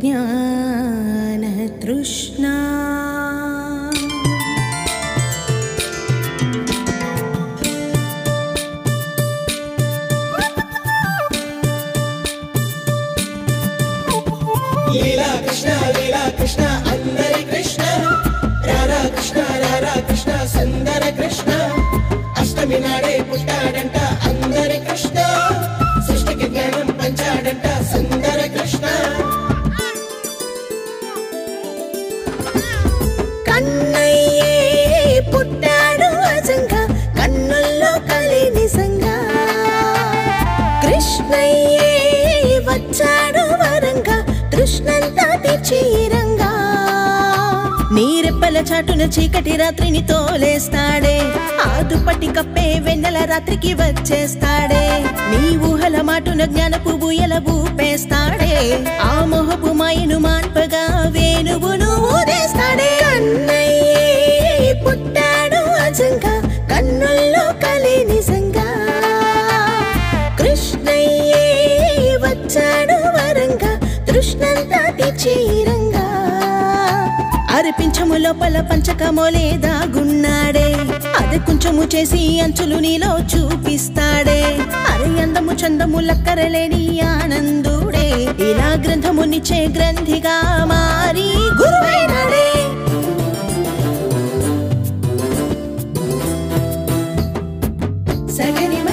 ज्ञानतृष्णा लीला कृष्ण लीला कृष्ण। అయ్యే వచ్చాడు వరంగా తీర్చిరంగా. నీరెప్పల చాటున చీకటి రాత్రిని తోలేస్తాడే ఆదుపట్టి కప్పే వెన్నెల రాత్రికి వచ్చేస్తాడే. నీ ఊహల మాటున జ్ఞానపు బుయల బూపేస్తాడే ఆ మొహపు మాయను మాన్ప చీరంగా. అరిపించము లోపల పంచకము లేదా గున్నాడే. అది కొంచెము చేసి అంచులు నీలో చూపిస్తాడే. అరి అందము చందము లక్కరలేని ఆనందుడే. ఇలా గ్రంథమునిచ్చే గ్రంథిగా మారి గురువైనాడే. సగని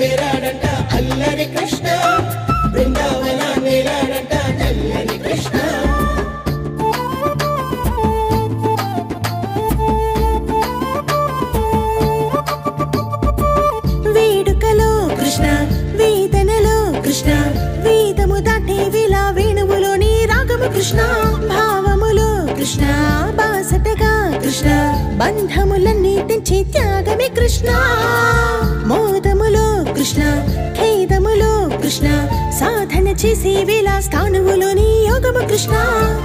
చేరాడంట అల్లరి కృష్ణ. బృందావన నేలాడంట నల్లని కృష్ణ. వేడుకలో కృష్ణ వేదనలో కృష్ణ. వేదము దాటే విలా వేణువులోని రాగము కృష్ణ. భావములో కృష్ణ బాసటగా కృష్ణ. బంధములన్నీ తెంచే త్యాగమే కృష్ణ. చేసి వేళ స్థానువులోని యోగము కృష్ణ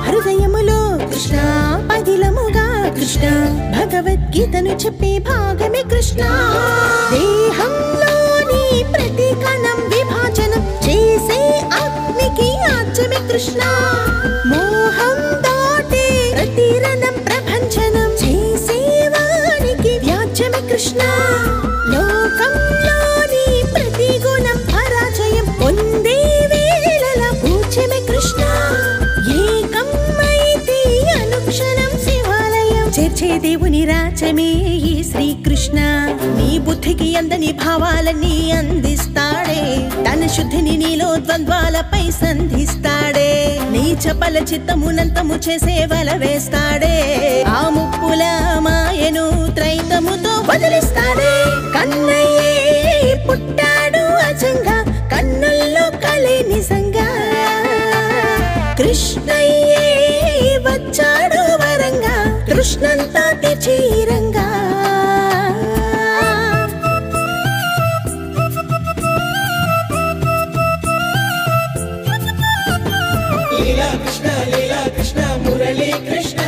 హృదయములో కృష్ణ పదిలముగా కృష్ణ భగవద్గీతను చెప్పే భాగమే కృష్ణ. దేహంలోని ప్రతి కణం విభాజనం చేసే అగ్నికి ఆజ్యమే కృష్ణ. మోహం దాటే ప్రతి రణం ప్రభంజనం చేసే వానికి వ్యాజ్యమే కృష్ణ. చేర్చే దేవుని రాజ్యమే ఈ శ్రీకృష్ణ. నీ బుద్ధికి అందని భావాలన్నీ అందిస్తాడే. తన శుద్ధిని నీలో ద్వంద్వాలపై సంధిస్తాడే. నీ చపల చిత్తమునంతము చేసే వల వేస్తాడే. ఆ ముప్పుల మాయను త్రైతముతో వదిలిస్తాడే. కన్నయ్యే పుట్టాడు అజంగా కన్నుల్లో కలే నిజంగా కృష్ణయ్యే కృష్ణంతా తీర్చిరంగా లీలా కృష్ణ లీలా కృష్ణ మురళీ కృష్ణ.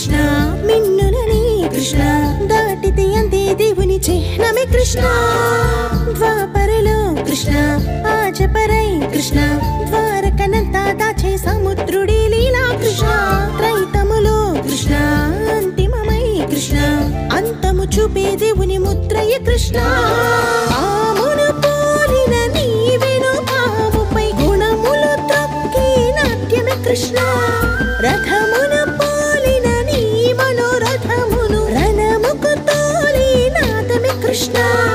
కృష్ణ మిన్నులని కృష్ణ దాటితే అందే దేవుని చిహ్నమే కృష్ణ. ద్వాపరలో కృష్ణ ఆచపరై కృష్ణ ద్వారకనంతా దాచే సముద్రుడి లీలా కృష్ణ. త్రైతములో కృష్ణ అంతిమమై కృష్ణ అంతము చూపే దేవుని ముద్రయ కృష్ణ. కృష్ణ. రథమును Krishna.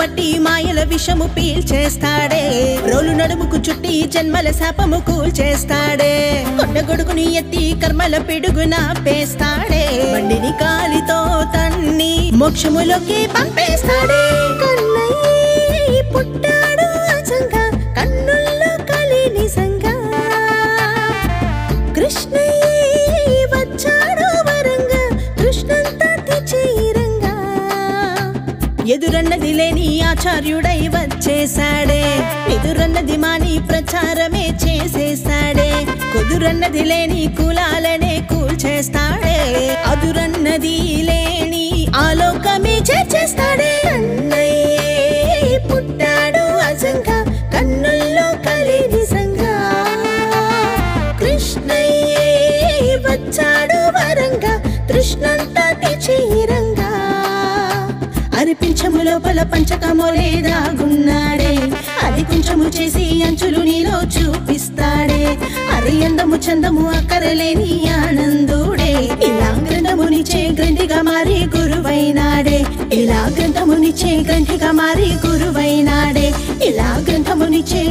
బట్టి మాయల విషము పీల్చేస్తాడే. రోలు నడుముకు చుట్టి జన్మల శాపము కూల్చేస్తాడే. కొండ గొడుగుని ఎత్తి కర్మల పిడుగున పేస్తాడే. బండిని కాలితో తన్ని మోక్షములోకి పంపేస్తాడే. కన్నయ్యే ఆచార్యుడై వచ్చేసాడే ఎదురన్నది మాని ప్రచారమే చేసేశాడే. కుదురన్నది లేని కులాలనే కూల్చేస్తాడే. అదురన్నది లేని ఆలోకమే చేర్చేస్తాడే. పంచకము లోపల పంచకము లేదాగున్నాడే అది కొంచెము చేసి అంచులు నీలో చూపిస్తాడే. అది అందము చందము అక్కరలేని ఆనందుడే. ఇలా గ్రంథమునిచే గ్రంథిగా మారి గురువైనాడే. ఇలా గ్రంథమునిచే గ్రంథిగా మారి గురువైనాడే. ఇలా గ్రంథమునిచే